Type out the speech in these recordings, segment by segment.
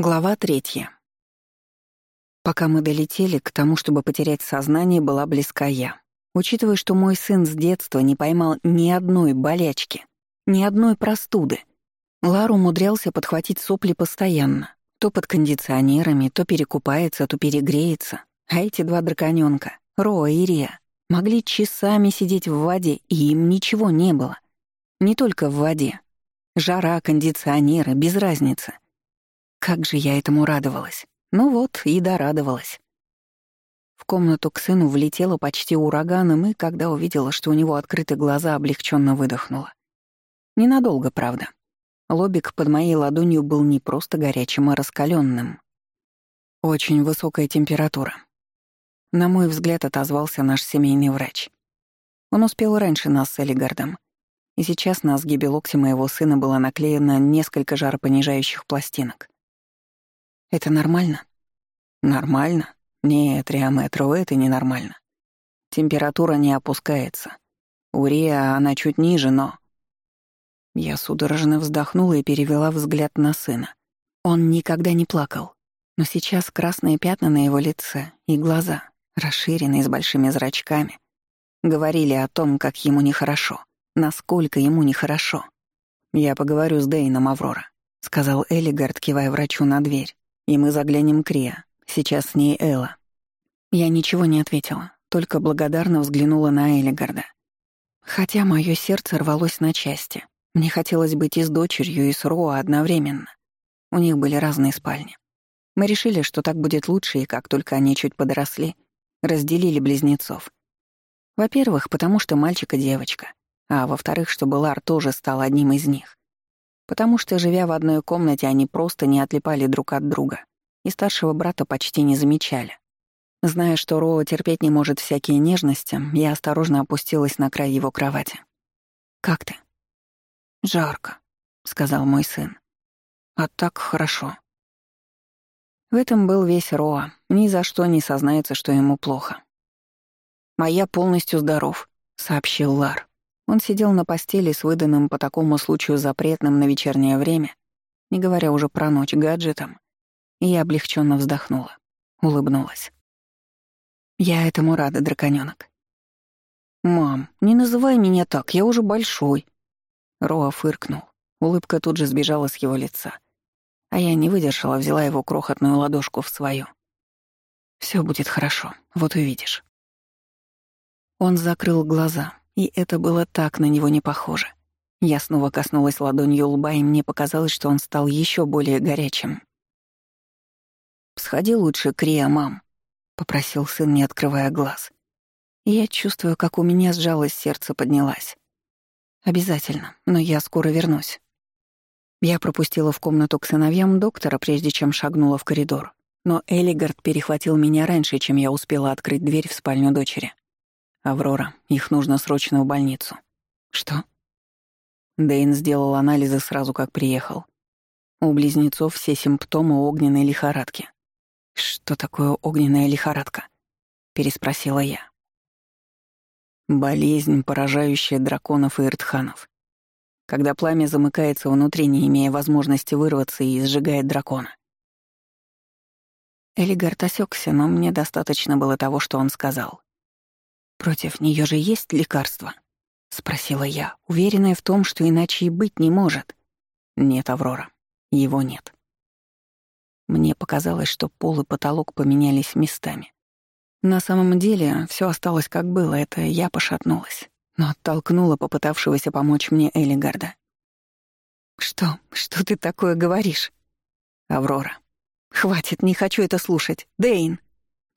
Глава третья. Пока мы долетели, к тому, чтобы потерять сознание, была близка я. Учитывая, что мой сын с детства не поймал ни одной болячки, ни одной простуды, Лару умудрялся подхватить сопли постоянно. То под кондиционерами, то перекупается, то перегреется. А эти два драконёнка, Роа и Рия, могли часами сидеть в воде, и им ничего не было. Не только в воде. Жара, кондиционеры, без разницы — как же я этому радовалась. Ну вот, и дорадовалась. В комнату к сыну влетела почти ураганом, и когда увидела, что у него открыты глаза, облегченно выдохнула. Ненадолго, правда. Лобик под моей ладонью был не просто горячим, а раскаленным. Очень высокая температура. На мой взгляд, отозвался наш семейный врач. Он успел раньше нас с Элигардом. И сейчас на сгибе локтя моего сына было наклеено несколько жаропонижающих пластинок. Это нормально? Нормально? Нет, Риаметро, это ненормально. Температура не опускается. У Риа она чуть ниже, но... Я судорожно вздохнула и перевела взгляд на сына. Он никогда не плакал. Но сейчас красные пятна на его лице и глаза, расширенные с большими зрачками, говорили о том, как ему нехорошо, насколько ему нехорошо. «Я поговорю с Дейном Аврора», — сказал Элигард, кивая врачу на дверь и мы заглянем к Риа. Сейчас с ней Элла». Я ничего не ответила, только благодарно взглянула на Элигарда. Хотя мое сердце рвалось на части. Мне хотелось быть и с дочерью, и с Роа одновременно. У них были разные спальни. Мы решили, что так будет лучше, и как только они чуть подросли, разделили близнецов. Во-первых, потому что мальчик и девочка, а во-вторых, чтобы Лар тоже стал одним из них потому что, живя в одной комнате, они просто не отлипали друг от друга и старшего брата почти не замечали. Зная, что Роа терпеть не может всякие нежности, я осторожно опустилась на край его кровати. «Как ты?» «Жарко», — сказал мой сын. «А так хорошо». В этом был весь Роа, ни за что не сознается, что ему плохо. «А «Моя полностью здоров», — сообщил Лар. Он сидел на постели с выданным по такому случаю запретным на вечернее время, не говоря уже про ночь гаджетом, и я облегченно вздохнула, улыбнулась. «Я этому рада, драконёнок». «Мам, не называй меня так, я уже большой». Роа фыркнул. Улыбка тут же сбежала с его лица. А я не выдержала, взяла его крохотную ладошку в свою. Все будет хорошо, вот увидишь». Он закрыл глаза, и это было так на него не похоже. Я снова коснулась ладонью лба, и мне показалось, что он стал еще более горячим. «Сходи лучше к Риа, мам», — попросил сын, не открывая глаз. И я чувствую, как у меня сжалось сердце, поднялась. «Обязательно, но я скоро вернусь». Я пропустила в комнату к сыновьям доктора, прежде чем шагнула в коридор. Но Элигард перехватил меня раньше, чем я успела открыть дверь в спальню дочери. «Аврора, их нужно срочно в больницу». «Что?» Дэйн сделал анализы сразу, как приехал. У близнецов все симптомы огненной лихорадки. «Что такое огненная лихорадка?» — переспросила я. «Болезнь, поражающая драконов и иртханов. Когда пламя замыкается внутри, не имея возможности вырваться и сжигает дракона». Элигард осёкся, но мне достаточно было того, что он сказал. «Против нее же есть лекарство?» — спросила я, уверенная в том, что иначе и быть не может. «Нет, Аврора, его нет». Мне показалось, что пол и потолок поменялись местами. На самом деле все осталось как было, это я пошатнулась, но оттолкнула попытавшегося помочь мне Элигарда. «Что? Что ты такое говоришь?» «Аврора». «Хватит, не хочу это слушать. Дэйн!»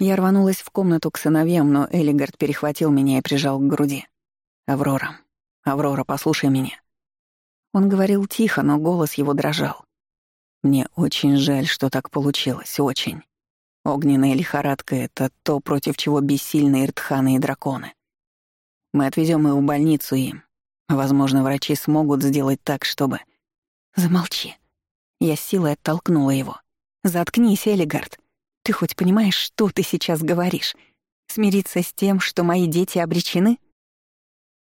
Я рванулась в комнату к сыновьям, но Элигард перехватил меня и прижал к груди. «Аврора, Аврора, послушай меня». Он говорил тихо, но голос его дрожал. «Мне очень жаль, что так получилось, очень. Огненная лихорадка — это то, против чего бессильны иртханы и драконы. Мы отвезем его в больницу им. Возможно, врачи смогут сделать так, чтобы...» «Замолчи». Я с силой оттолкнула его. «Заткнись, Элигард. Ты хоть понимаешь, что ты сейчас говоришь? Смириться с тем, что мои дети обречены?»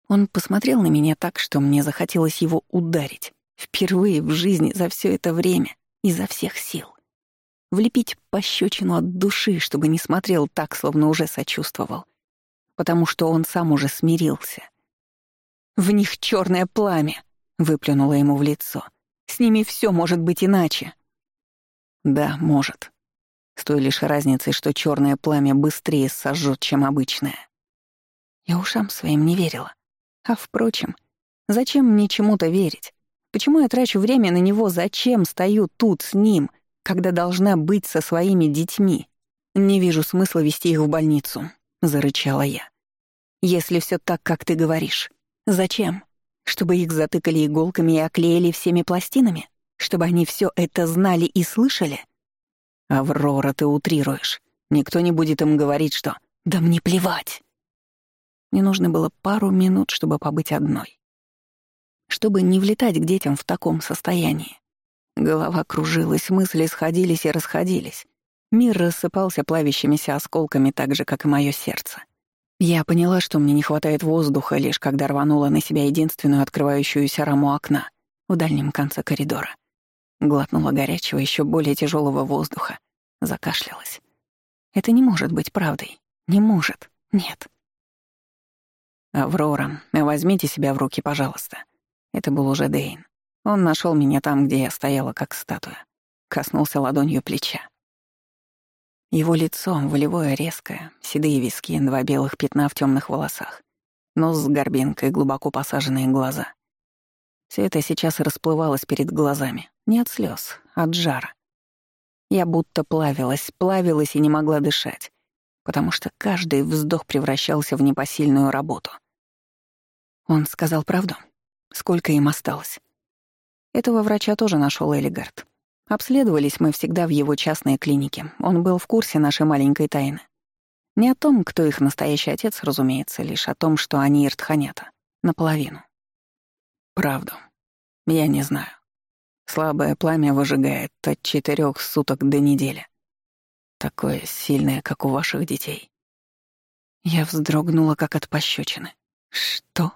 Он посмотрел на меня так, что мне захотелось его ударить. Впервые в жизни за все это время, изо всех сил. Влепить пощечину от души, чтобы не смотрел так, словно уже сочувствовал. Потому что он сам уже смирился. «В них черное пламя!» — выплюнуло ему в лицо. «С ними все может быть иначе». «Да, может», с той лишь разницей, что черное пламя быстрее сожжет, чем обычное. Я ушам своим не верила. А впрочем, зачем мне чему-то верить? Почему я трачу время на него? Зачем стою тут с ним, когда должна быть со своими детьми? Не вижу смысла вести их в больницу, зарычала я. Если все так, как ты говоришь, зачем? Чтобы их затыкали иголками и оклеили всеми пластинами? Чтобы они все это знали и слышали? «Аврора, ты утрируешь. Никто не будет им говорить, что «Да мне плевать!» Мне нужно было пару минут, чтобы побыть одной. Чтобы не влетать к детям в таком состоянии. Голова кружилась, мысли сходились и расходились. Мир рассыпался плавящимися осколками так же, как и мое сердце. Я поняла, что мне не хватает воздуха, лишь когда рванула на себя единственную открывающуюся раму окна в дальнем конце коридора. Глотнула горячего, еще более тяжелого воздуха. Закашлялась. Это не может быть правдой. Не может. Нет. «Аврора, возьмите себя в руки, пожалуйста». Это был уже Дейн. Он нашел меня там, где я стояла, как статуя. Коснулся ладонью плеча. Его лицо, волевое, резкое, седые виски, два белых пятна в темных волосах, нос с горбинкой, глубоко посаженные глаза. Все это сейчас расплывалось перед глазами, не от слез, от жара. Я будто плавилась, плавилась и не могла дышать, потому что каждый вздох превращался в непосильную работу. Он сказал правду. Сколько им осталось? Этого врача тоже нашел Элигард. Обследовались мы всегда в его частной клинике. Он был в курсе нашей маленькой тайны. Не о том, кто их настоящий отец, разумеется, лишь о том, что они иртханята. Наполовину. Правду. Я не знаю. Слабое пламя выжигает от четырех суток до недели. Такое сильное, как у ваших детей. Я вздрогнула, как от пощечины. «Что?»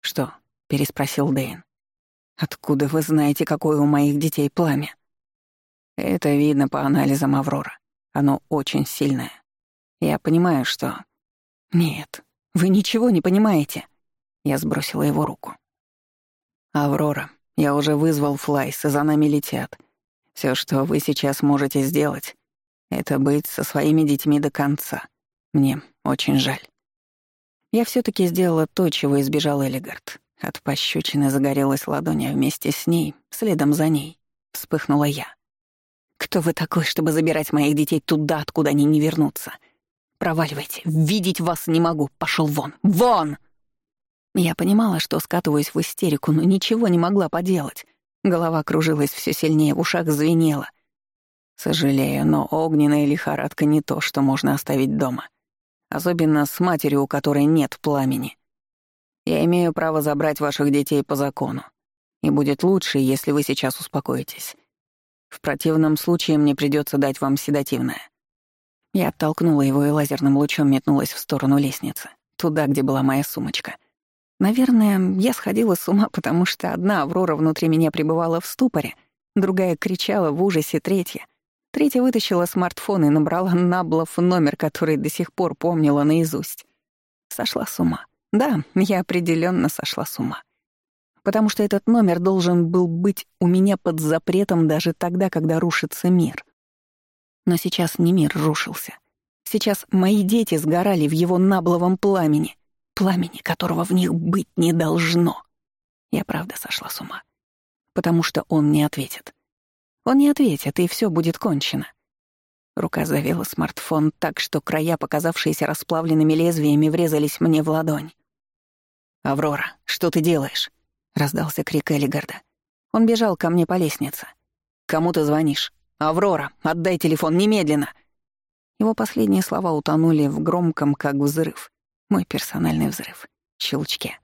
«Что?» — переспросил Дэйн. «Откуда вы знаете, какое у моих детей пламя?» «Это видно по анализам Аврора. Оно очень сильное. Я понимаю, что...» «Нет, вы ничего не понимаете!» Я сбросила его руку. «Аврора, я уже вызвал Флайса, за нами летят. Все, что вы сейчас можете сделать, это быть со своими детьми до конца. Мне очень жаль. Я все таки сделала то, чего избежал Элигард. От пощечины загорелась ладонь, а вместе с ней, следом за ней, вспыхнула я. «Кто вы такой, чтобы забирать моих детей туда, откуда они не вернутся? Проваливайте, видеть вас не могу, пошел вон, вон!» Я понимала, что скатываюсь в истерику, но ничего не могла поделать. Голова кружилась все сильнее, в ушах звенела. Сожалею, но огненная лихорадка не то, что можно оставить дома. Особенно с матерью, у которой нет пламени. Я имею право забрать ваших детей по закону. И будет лучше, если вы сейчас успокоитесь. В противном случае мне придется дать вам седативное. Я оттолкнула его и лазерным лучом метнулась в сторону лестницы, туда, где была моя сумочка. Наверное, я сходила с ума, потому что одна Аврора внутри меня пребывала в ступоре, другая кричала в ужасе, третья. Третья вытащила смартфон и набрала Наблов номер, который до сих пор помнила наизусть. Сошла с ума. Да, я определенно сошла с ума. Потому что этот номер должен был быть у меня под запретом даже тогда, когда рушится мир. Но сейчас не мир рушился. Сейчас мои дети сгорали в его набловом пламени — пламени которого в них быть не должно. Я правда сошла с ума. Потому что он не ответит. Он не ответит, и все будет кончено. Рука завела смартфон так, что края, показавшиеся расплавленными лезвиями, врезались мне в ладонь. «Аврора, что ты делаешь?» — раздался крик Элигарда. Он бежал ко мне по лестнице. «Кому ты звонишь? Аврора, отдай телефон немедленно!» Его последние слова утонули в громком, как взрыв, мой персональный взрыв. Щелчки.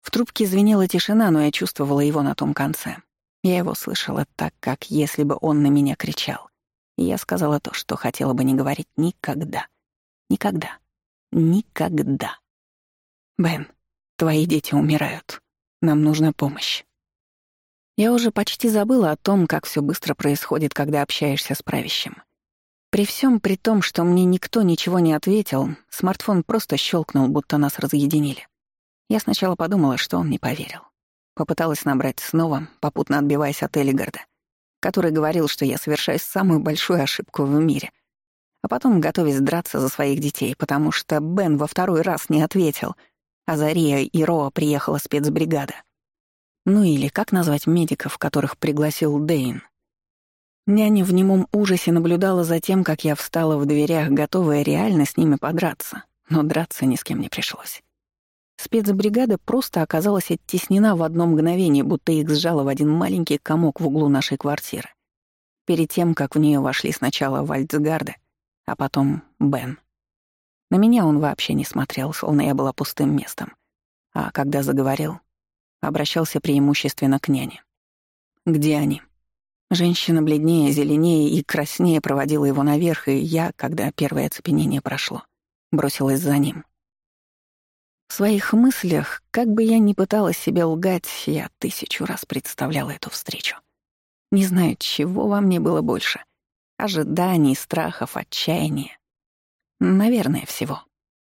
В трубке звенела тишина, но я чувствовала его на том конце. Я его слышала так, как если бы он на меня кричал. И я сказала то, что хотела бы не говорить никогда. Никогда. Никогда. «Бен, твои дети умирают. Нам нужна помощь». Я уже почти забыла о том, как все быстро происходит, когда общаешься с правящим. При всем при том, что мне никто ничего не ответил, смартфон просто щелкнул, будто нас разъединили. Я сначала подумала, что он не поверил. Попыталась набрать снова, попутно отбиваясь от Элигарда, который говорил, что я совершаю самую большую ошибку в мире. А потом готовясь драться за своих детей, потому что Бен во второй раз не ответил, а Зария и Роа приехала спецбригада. Ну или как назвать медиков, которых пригласил Дейн? Няня в немом ужасе наблюдала за тем, как я встала в дверях, готовая реально с ними подраться, но драться ни с кем не пришлось. Спецбригада просто оказалась оттеснена в одно мгновение, будто их сжала в один маленький комок в углу нашей квартиры. Перед тем, как в нее вошли сначала Вальцгарда, а потом Бен. На меня он вообще не смотрел, словно я была пустым местом. А когда заговорил, обращался преимущественно к няне. «Где они?» Женщина бледнее, зеленее и краснее проводила его наверх, и я, когда первое оцепенение прошло, бросилась за ним. В своих мыслях, как бы я ни пыталась себе лгать, я тысячу раз представляла эту встречу. Не знаю, чего во мне было больше — ожиданий, страхов, отчаяния. Наверное, всего.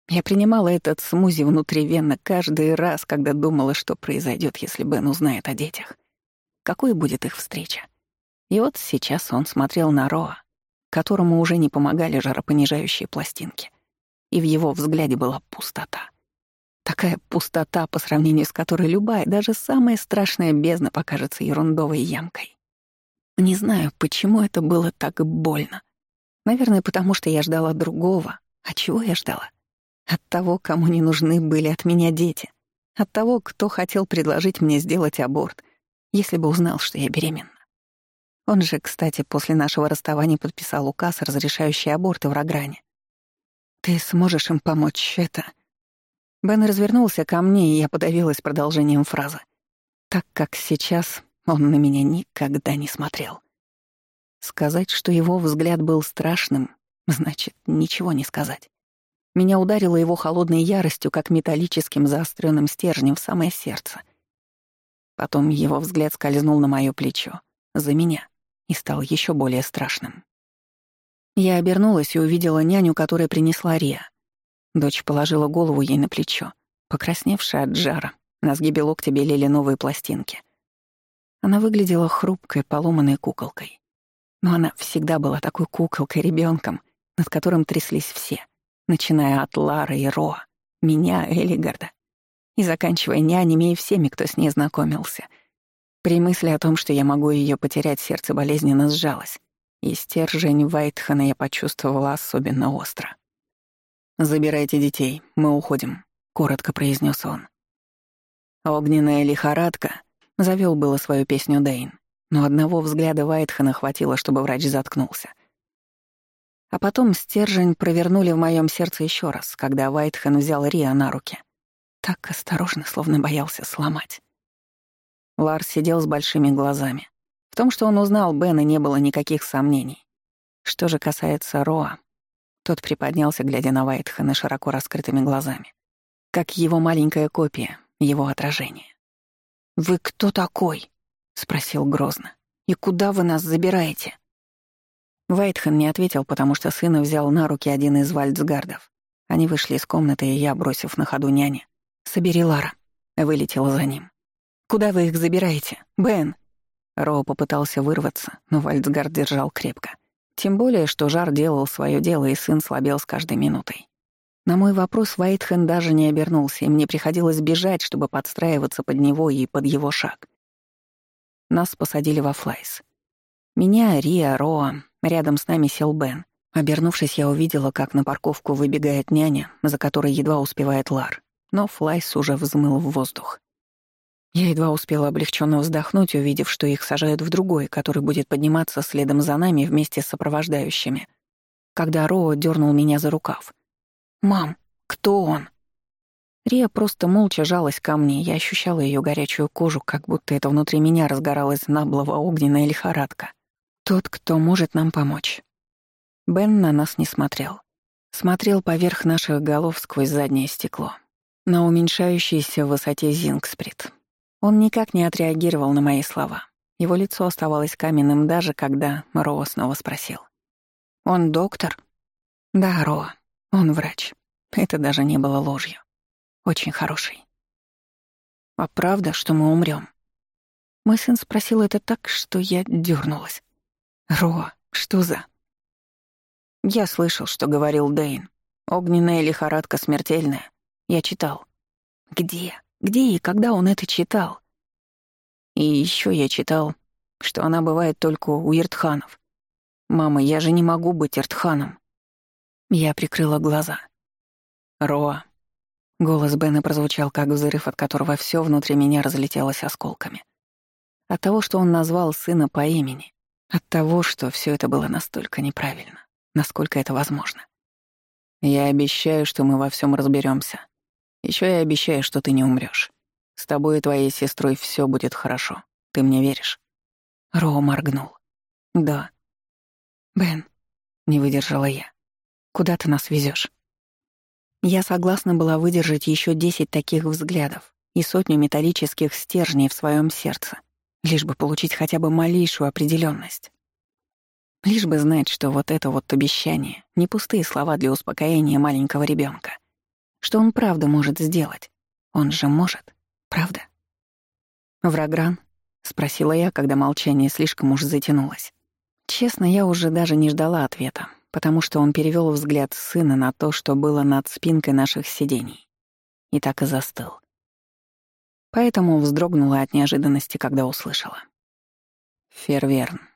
Я принимала этот смузи внутривенно каждый раз, когда думала, что произойдет, если Бен узнает о детях. Какой будет их встреча? И вот сейчас он смотрел на Роа, которому уже не помогали жаропонижающие пластинки. И в его взгляде была пустота. Такая пустота, по сравнению с которой любая, даже самая страшная бездна покажется ерундовой ямкой. Не знаю, почему это было так больно. Наверное, потому что я ждала другого. А чего я ждала? От того, кому не нужны были от меня дети. От того, кто хотел предложить мне сделать аборт, если бы узнал, что я беременна. Он же, кстати, после нашего расставания подписал указ, разрешающий аборты в Рогране. Ты сможешь им помочь, это...» Бен развернулся ко мне, и я подавилась продолжением фразы. Так как сейчас он на меня никогда не смотрел. Сказать, что его взгляд был страшным, значит ничего не сказать. Меня ударило его холодной яростью, как металлическим заостренным стержнем в самое сердце. Потом его взгляд скользнул на мое плечо. За меня и стал еще более страшным. Я обернулась и увидела няню, которая принесла Рия. Дочь положила голову ей на плечо, покрасневшая от жара. На сгибе локтя белели новые пластинки. Она выглядела хрупкой, поломанной куколкой. Но она всегда была такой куколкой, ребенком, над которым тряслись все, начиная от Лары и Роа, меня, Элигарда, и заканчивая нянями и всеми, кто с ней знакомился — при мысли о том, что я могу ее потерять, сердце болезненно сжалось, и стержень Вайтхана я почувствовала особенно остро. «Забирайте детей, мы уходим», — коротко произнес он. «Огненная лихорадка», — завел было свою песню Дэйн, но одного взгляда Вайтхана хватило, чтобы врач заткнулся. А потом стержень провернули в моем сердце еще раз, когда Вайтхан взял Риа на руки. Так осторожно, словно боялся сломать. Ларс сидел с большими глазами. В том, что он узнал Бена, не было никаких сомнений. Что же касается Роа, тот приподнялся, глядя на Вайтхана широко раскрытыми глазами. Как его маленькая копия, его отражение. «Вы кто такой?» — спросил грозно. «И куда вы нас забираете?» Вайтхан не ответил, потому что сына взял на руки один из вальцгардов. Они вышли из комнаты, и я, бросив на ходу няне, «Собери Лара», вылетела за ним. Куда вы их забираете, Бен?» Роу попытался вырваться, но Вальцгард держал крепко. Тем более, что жар делал свое дело, и сын слабел с каждой минутой. На мой вопрос Вайтхен даже не обернулся, и мне приходилось бежать, чтобы подстраиваться под него и под его шаг. Нас посадили во флайс. Меня, Рия, Роа, рядом с нами сел Бен. Обернувшись, я увидела, как на парковку выбегает няня, за которой едва успевает Лар, но флайс уже взмыл в воздух. Я едва успела облегченно вздохнуть, увидев, что их сажают в другой, который будет подниматься следом за нами вместе с сопровождающими, когда Роу дернул меня за рукав. «Мам, кто он?» Рия просто молча жалась ко мне, я ощущала ее горячую кожу, как будто это внутри меня разгоралась наблова огненная лихорадка. «Тот, кто может нам помочь». Бен на нас не смотрел. Смотрел поверх наших голов сквозь заднее стекло. На уменьшающийся в высоте Зингсприт. Он никак не отреагировал на мои слова. Его лицо оставалось каменным даже когда Роа снова спросил. «Он доктор?» «Да, Роа. Он врач. Это даже не было ложью. Очень хороший». «А правда, что мы умрем? Мой сын спросил это так, что я дернулась. «Роа, что за...» «Я слышал, что говорил Дэйн. Огненная лихорадка смертельная. Я читал». «Где?» Где и когда он это читал? И еще я читал, что она бывает только у Иртханов. «Мама, я же не могу быть Иртханом». Я прикрыла глаза. «Роа». Голос Бена прозвучал, как взрыв, от которого все внутри меня разлетелось осколками. От того, что он назвал сына по имени. От того, что все это было настолько неправильно. Насколько это возможно. «Я обещаю, что мы во всем разберемся. Еще я обещаю, что ты не умрешь. С тобой и твоей сестрой все будет хорошо. Ты мне веришь?» Роу моргнул. «Да». «Бен», — не выдержала я, — «куда ты нас везешь? Я согласна была выдержать еще десять таких взглядов и сотню металлических стержней в своем сердце, лишь бы получить хотя бы малейшую определенность. Лишь бы знать, что вот это вот обещание — не пустые слова для успокоения маленького ребенка что он правда может сделать. Он же может, правда? «Врагран?» — спросила я, когда молчание слишком уж затянулось. Честно, я уже даже не ждала ответа, потому что он перевёл взгляд сына на то, что было над спинкой наших сидений. И так и застыл. Поэтому вздрогнула от неожиданности, когда услышала. «Ферверн».